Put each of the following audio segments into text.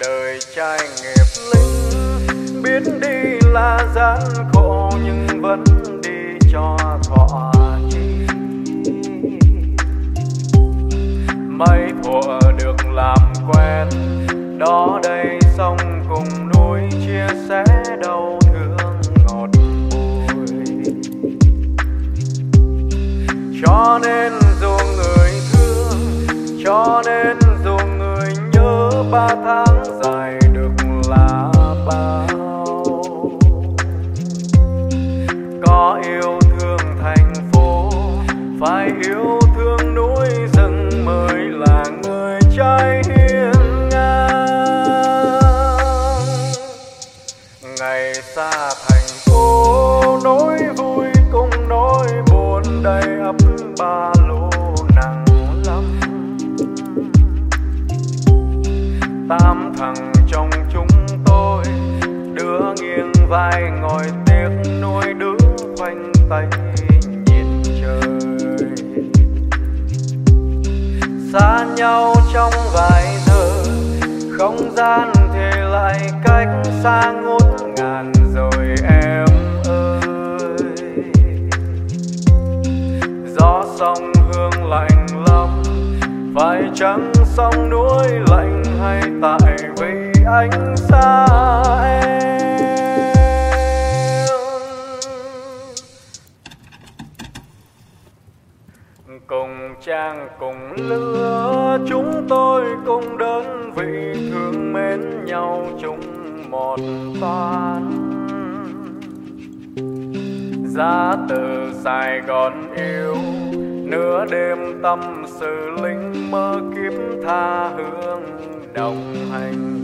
đời trai nghiệp linh. Biết đi là gian khổ, nhưng vẫn đi cho thỏa chi mấy thuở được làm quen, đó đây ngày xa thành phố. Nỗi vui cùng nỗi buồn đầy ấp ba lô nặng lắm. Tam thằng trong chúng tôi, đứa nghiêng vai ngồi tiếc nuôi đứa khoanh tay nhìn trời. Xa nhau trong vài giờ, không gian thì lại cách xa ngôi cùng trang, cùng lứa. Chúng tôi cùng đơn vị thương mến nhau chung một toán ra từ sài gòn yêu, nửa đêm tâm sự linh mơ kiếm tha hương đồng hành.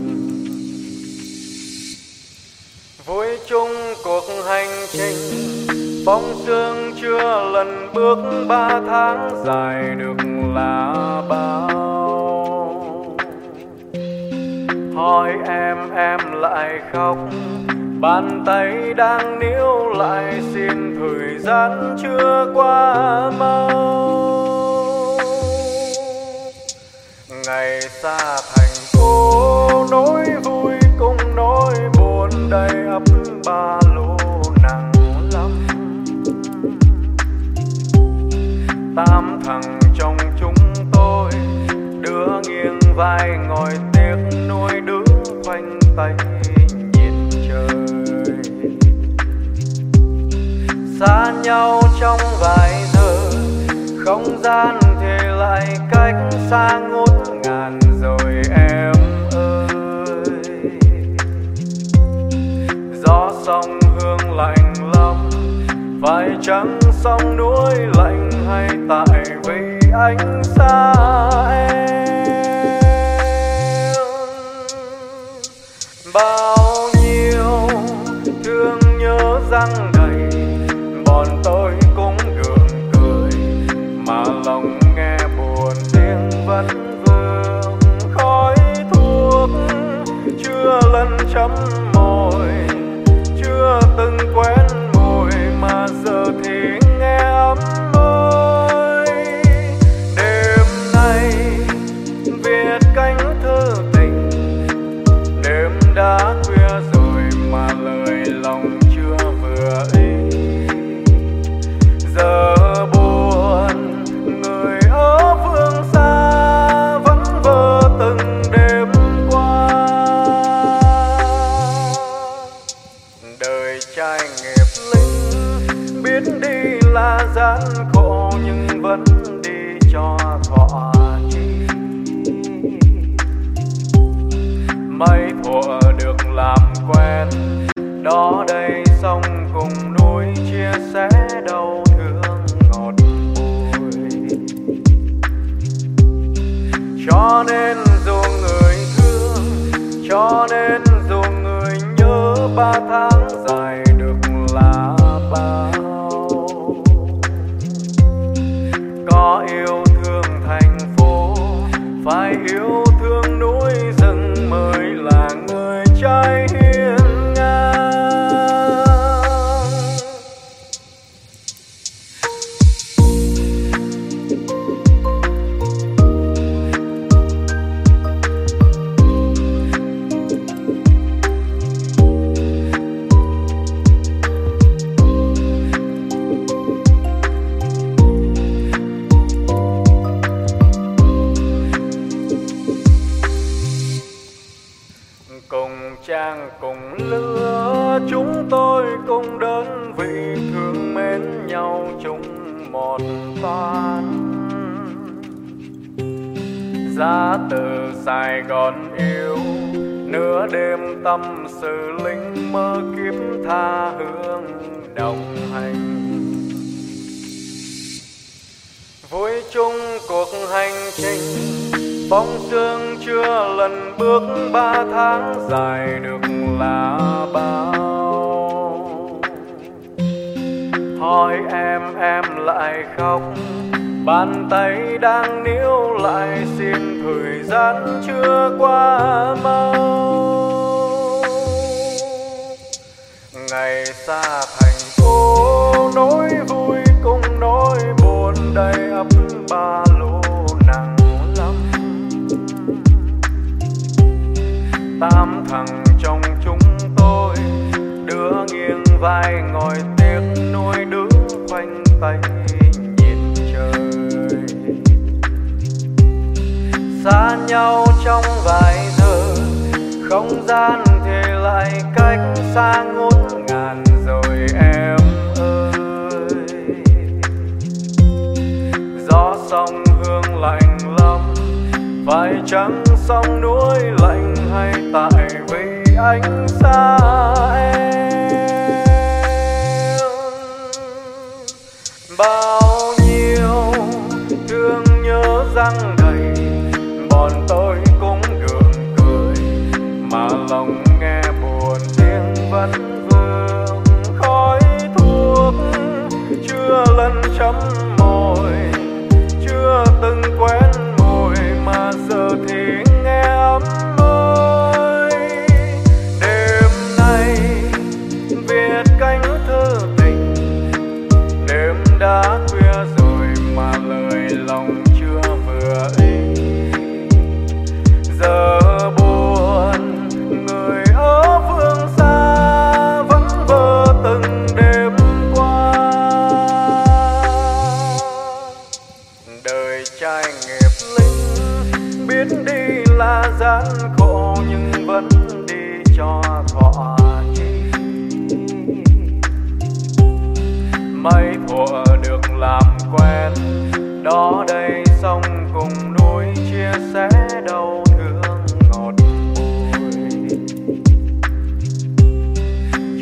Vui chung cuộc hành trình bóng sương chưa lần bước ba tháng dài được là bao. Hỏi em em lại khóc, bàn tay đang níu lại xin thời gian chưa qua mau. Ngày xa thành phố nỗi vai ngồi tiếc nuôi đứa khoanh tay nhìn trời. Xa nhau trong vài giờ, không gian thì lại cách xa ngút ngàn rồi em ơi. Gió sông hương lạnh lắm, phải chăng sông núi lạnh hay tại vì anh xa chấm gian khổ nhưng vẫn đi cho thỏa chí. Mấy thuở được làm quen, đó đây chung một toán. Ra từ Sài Gòn yêu, nửa đêm tâm sự linh mơ kiếp tha hương đồng hành. Vui chung cuộc hành trình phong sương chưa lần bước ba tháng, dài được là bao hỏi em em lại khóc. Bàn tay đang níu lại, xin thời gian chưa qua mau. Ngày xa thành phố, nỗi vui cùng nỗi buồn đầy ấp bàn nhau trong vài giờ. Không gian thì lại cách xa ngút ngàn rồi em ơi. Gió sông hương lạnh lắm phải chăng sông núi lạnh hay tại vì anh xa em. Bao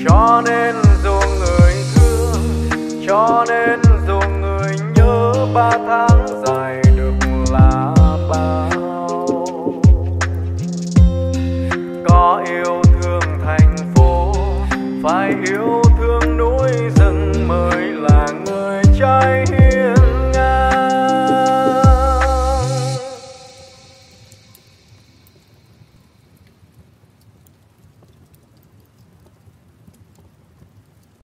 cho nên dù người thương cho nên dù người nhớ ba tháng dài được là bao. Có yêu thương thành phố, phải yêu thương núi rừng.